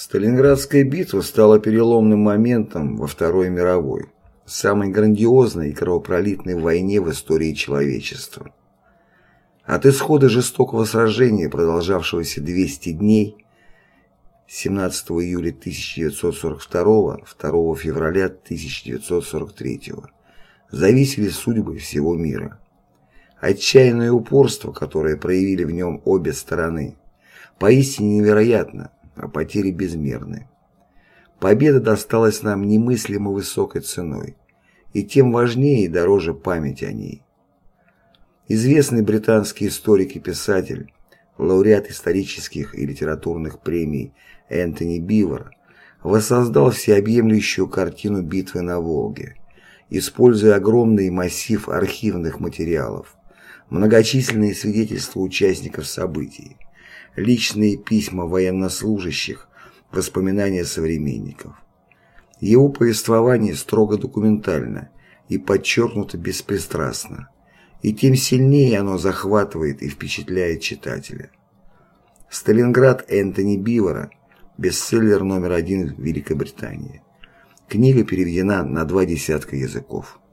Сталинградская битва стала переломным моментом во Второй мировой, самой грандиозной и кровопролитной войне в истории человечества. От исхода жестокого сражения, продолжавшегося 200 дней, 17 июля 1942 2 февраля 1943 зависели судьбы всего мира. Отчаянное упорство, которое проявили в нем обе стороны, поистине невероятно, а потери безмерны. Победа досталась нам немыслимо высокой ценой, и тем важнее и дороже память о ней. Известный британский историк и писатель, лауреат исторических и литературных премий Энтони Бивер воссоздал всеобъемлющую картину битвы на Волге, используя огромный массив архивных материалов, многочисленные свидетельства участников событий, личные письма военнослужащих, воспоминания современников. Его повествование строго документально и подчеркнуто беспристрастно, и тем сильнее оно захватывает и впечатляет читателя. «Сталинград» Энтони Бивера, бестселлер номер один в Великобритании. Книга переведена на два десятка языков.